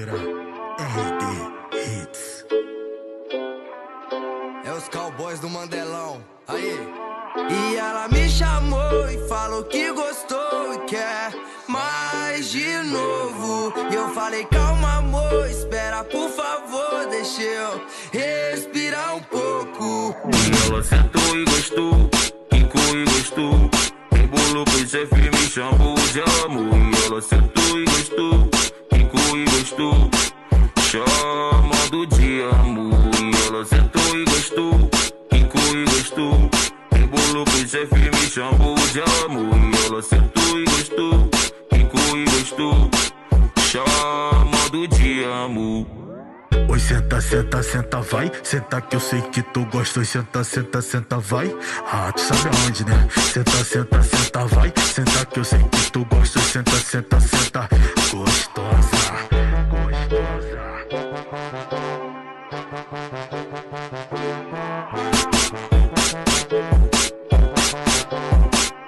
RD Hits. É os cowboys do Mandelão. Aí. E ela me chamou e falou que gostou e quer mais de novo. E eu falei, calma, amor, espera, por favor, deixa eu respirar um pouco. E ela sentou e gostou, quicou e gostou. Embolou com chefe, me chamou de amor. E ela sentou e gostou, gostou. Chamando de amor. E ela sentou e gostou, quicou e gostou. Embolou com chefe, me chamou de amor. E ela sentou e gostou, quicou e gostou. Chamando de amor. Oi, senta, senta, senta, vai. Senta que eu sei que tu gosta. Oi, senta, senta, senta, vai. Ah, tu sabe aonde, né? Senta, senta, senta, vai. Senta que eu sei que tu gosta. Senta, senta, senta. Thank you.